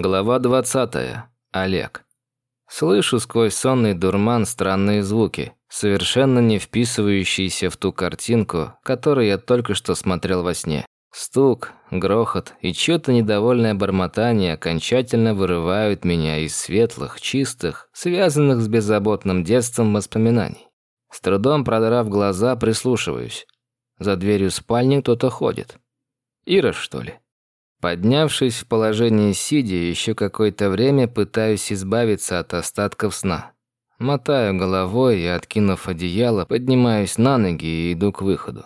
Глава 20. Олег. Слышу сквозь сонный дурман странные звуки, совершенно не вписывающиеся в ту картинку, которую я только что смотрел во сне. Стук, грохот и чьё-то недовольное бормотание окончательно вырывают меня из светлых, чистых, связанных с беззаботным детством воспоминаний. С трудом продрав глаза, прислушиваюсь. За дверью спальни кто-то ходит. Ира, что ли? Поднявшись в положении сидя, еще какое-то время пытаюсь избавиться от остатков сна. Мотаю головой и, откинув одеяло, поднимаюсь на ноги и иду к выходу.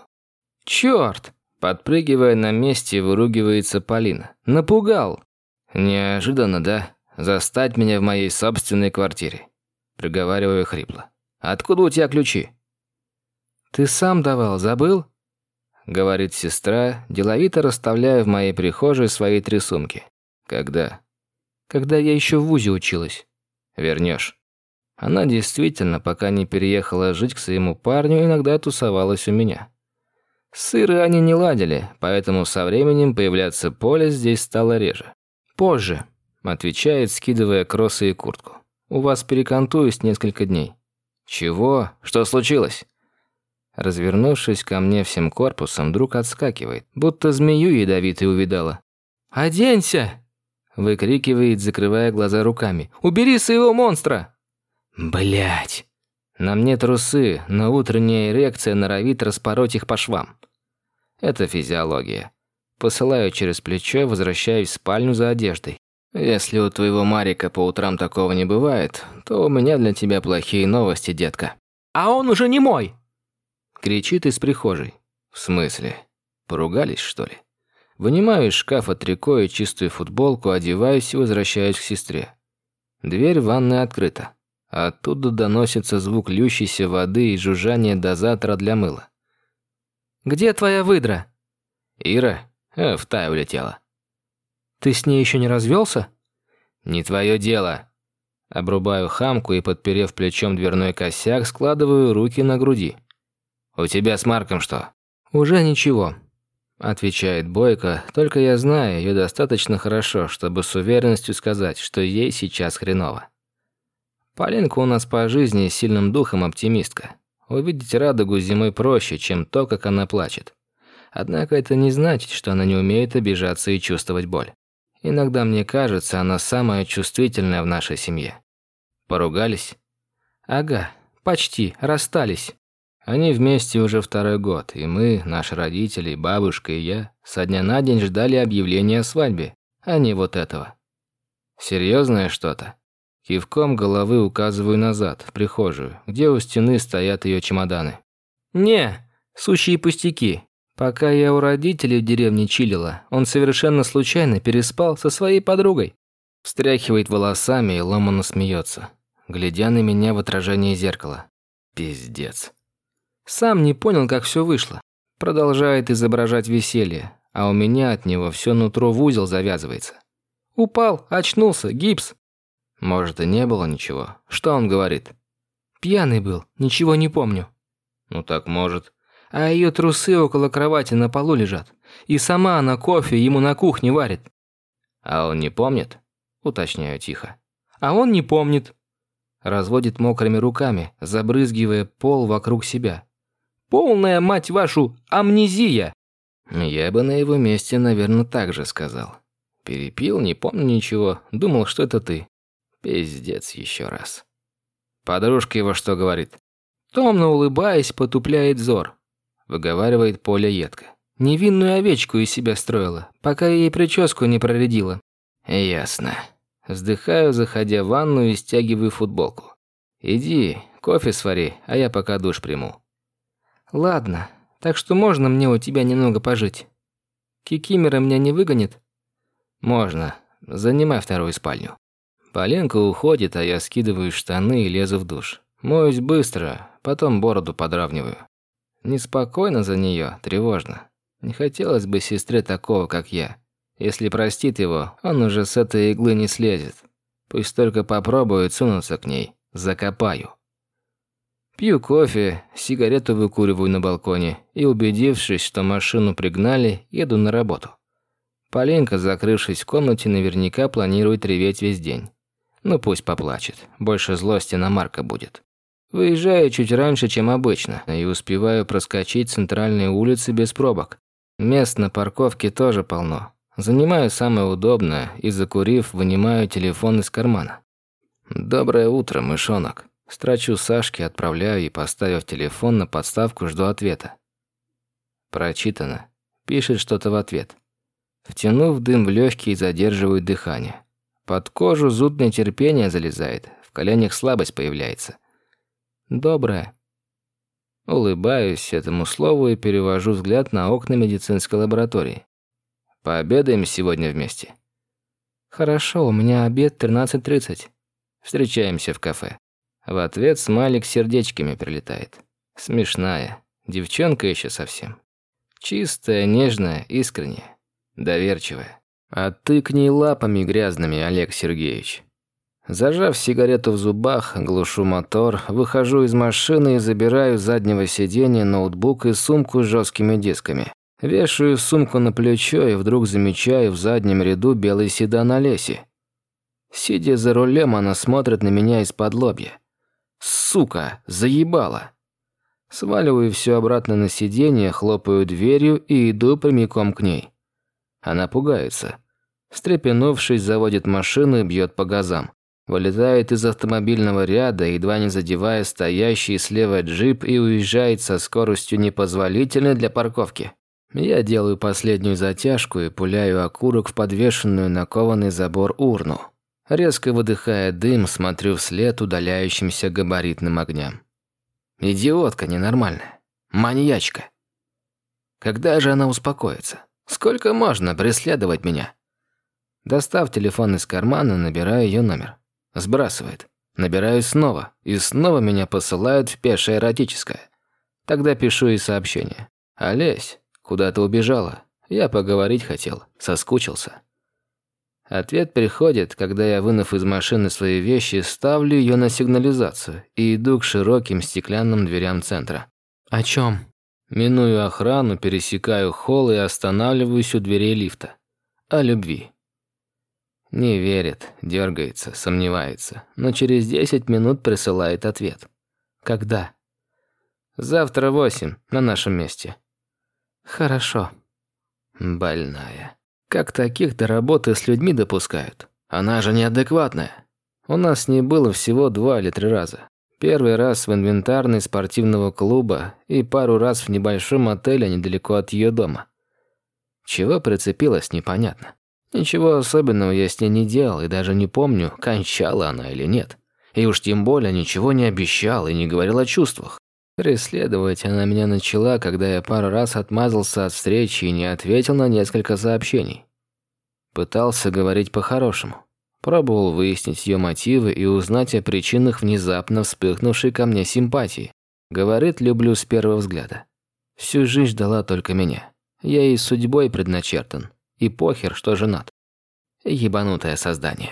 «Чёрт!» Подпрыгивая на месте, выругивается Полина. «Напугал!» «Неожиданно, да? Застать меня в моей собственной квартире?» Приговариваю хрипло. «Откуда у тебя ключи?» «Ты сам давал, забыл?» — говорит сестра, деловито расставляя в моей прихожей свои три сумки. «Когда?» «Когда я еще в ВУЗе училась». «Вернешь». Она действительно, пока не переехала жить к своему парню, иногда тусовалась у меня. Сыры они не ладили, поэтому со временем появляться поле здесь стало реже. «Позже», — отвечает, скидывая кроссы и куртку. «У вас перекантуюсь несколько дней». «Чего? Что случилось?» Развернувшись ко мне всем корпусом, вдруг отскакивает, будто змею ядовитой увидала. «Оденься!» – выкрикивает, закрывая глаза руками. «Убери своего монстра!» Блять! На мне трусы, но утренняя эрекция норовит распороть их по швам. Это физиология. Посылаю через плечо, возвращаюсь в спальню за одеждой. Если у твоего Марика по утрам такого не бывает, то у меня для тебя плохие новости, детка. «А он уже не мой!» Кричит из прихожей. В смысле? Поругались, что ли? Вынимаю из шкафа трико и чистую футболку, одеваюсь и возвращаюсь к сестре. Дверь ванной открыта. Оттуда доносится звук льющейся воды и жужжание дозатора для мыла. «Где твоя выдра?» «Ира? Э, в Тай улетела». «Ты с ней еще не развелся?» «Не твое дело». Обрубаю хамку и, подперев плечом дверной косяк, складываю руки на груди. «У тебя с Марком что?» «Уже ничего», – отвечает Бойко, только я знаю ее достаточно хорошо, чтобы с уверенностью сказать, что ей сейчас хреново. Полинка у нас по жизни сильным духом оптимистка. Увидеть радугу зимой проще, чем то, как она плачет. Однако это не значит, что она не умеет обижаться и чувствовать боль. Иногда мне кажется, она самая чувствительная в нашей семье. Поругались? Ага, почти, расстались. Они вместе уже второй год, и мы, наши родители, бабушка и я, со дня на день ждали объявления о свадьбе, а не вот этого. Серьезное что-то? Кивком головы указываю назад, в прихожую, где у стены стоят ее чемоданы. «Не, сущие пустяки. Пока я у родителей в деревне чилила, он совершенно случайно переспал со своей подругой». Встряхивает волосами и ломано смеется, глядя на меня в отражение зеркала. Пиздец. Сам не понял, как все вышло. Продолжает изображать веселье, а у меня от него все нутро в узел завязывается. Упал, очнулся, гипс. Может, и не было ничего. Что он говорит? Пьяный был, ничего не помню. Ну так может. А ее трусы около кровати на полу лежат. И сама она кофе ему на кухне варит. А он не помнит? Уточняю тихо. А он не помнит. Разводит мокрыми руками, забрызгивая пол вокруг себя. Полная, мать вашу, амнезия!» Я бы на его месте, наверное, так же сказал. Перепил, не помню ничего, думал, что это ты. Пиздец еще раз. Подружка его что говорит? Томно улыбаясь, потупляет взор. Выговаривает Поля едко. Невинную овечку из себя строила, пока ей прическу не проредила. Ясно. Вздыхаю, заходя в ванну и стягиваю футболку. Иди, кофе свари, а я пока душ приму. Ладно, так что можно мне у тебя немного пожить? Кикимера меня не выгонит? Можно. Занимай вторую спальню. Поленка уходит, а я скидываю штаны и лезу в душ. Моюсь быстро, потом бороду подравниваю. Неспокойно за нее, тревожно. Не хотелось бы сестре такого, как я. Если простит его, он уже с этой иглы не слезет. Пусть только попробует сунуться к ней. Закопаю. Пью кофе, сигарету выкуриваю на балконе и, убедившись, что машину пригнали, еду на работу. Полинка, закрывшись в комнате, наверняка планирует реветь весь день. Ну пусть поплачет, больше злости на Марка будет. Выезжаю чуть раньше, чем обычно, и успеваю проскочить центральные улицы без пробок. Мест на парковке тоже полно. Занимаю самое удобное и, закурив, вынимаю телефон из кармана. «Доброе утро, мышонок». Строчу Сашке, отправляю и, поставив телефон на подставку, жду ответа. Прочитано. Пишет что-то в ответ. Втянув дым в легкие, задерживаю дыхание. Под кожу зуд нетерпение залезает, в коленях слабость появляется. Доброе. Улыбаюсь этому слову и перевожу взгляд на окна медицинской лаборатории. Пообедаем сегодня вместе. Хорошо, у меня обед 13.30. Встречаемся в кафе. В ответ смайлик сердечками прилетает. Смешная. Девчонка еще совсем. Чистая, нежная, искренняя. Доверчивая. А ты к ней лапами грязными, Олег Сергеевич. Зажав сигарету в зубах, глушу мотор, выхожу из машины и забираю с заднего сиденья ноутбук и сумку с жесткими дисками. Вешаю сумку на плечо и вдруг замечаю в заднем ряду белый седан Олеси. Сидя за рулем, она смотрит на меня из-под лобья. Сука, заебала. Сваливаю все обратно на сиденье, хлопаю дверью и иду прямиком к ней. Она пугается. Встрепенувшись, заводит машину и бьет по газам. Вылетает из автомобильного ряда, едва не задевая стоящий слева джип и уезжает со скоростью непозволительной для парковки. Я делаю последнюю затяжку и пуляю окурок в подвешенную на кованый забор урну. Резко выдыхая дым, смотрю вслед удаляющимся габаритным огням. Идиотка ненормальная. Маньячка. Когда же она успокоится? Сколько можно преследовать меня? Достав телефон из кармана, набираю ее номер. Сбрасывает. Набираю снова. И снова меня посылают в пешее эротическое. Тогда пишу ей сообщение. «Олесь, куда ты убежала? Я поговорить хотел. Соскучился». Ответ приходит, когда я, вынув из машины свои вещи, ставлю ее на сигнализацию и иду к широким стеклянным дверям центра. «О чем? Миную охрану, пересекаю холл и останавливаюсь у дверей лифта. О любви. Не верит, дергается, сомневается, но через 10 минут присылает ответ. Когда? Завтра восемь, на нашем месте. Хорошо. Больная. Как таких до работы с людьми допускают? Она же неадекватная. У нас с ней было всего два или три раза. Первый раз в инвентарной спортивного клуба и пару раз в небольшом отеле недалеко от ее дома. Чего прицепилась, непонятно. Ничего особенного я с ней не делал и даже не помню, кончала она или нет. И уж тем более ничего не обещал и не говорил о чувствах. Преследовать она меня начала, когда я пару раз отмазался от встречи и не ответил на несколько сообщений. Пытался говорить по-хорошему. Пробовал выяснить ее мотивы и узнать о причинах внезапно вспыхнувшей ко мне симпатии. Говорит, люблю с первого взгляда. Всю жизнь ждала только меня. Я ей судьбой предначертан. И похер, что женат. Ебанутое создание.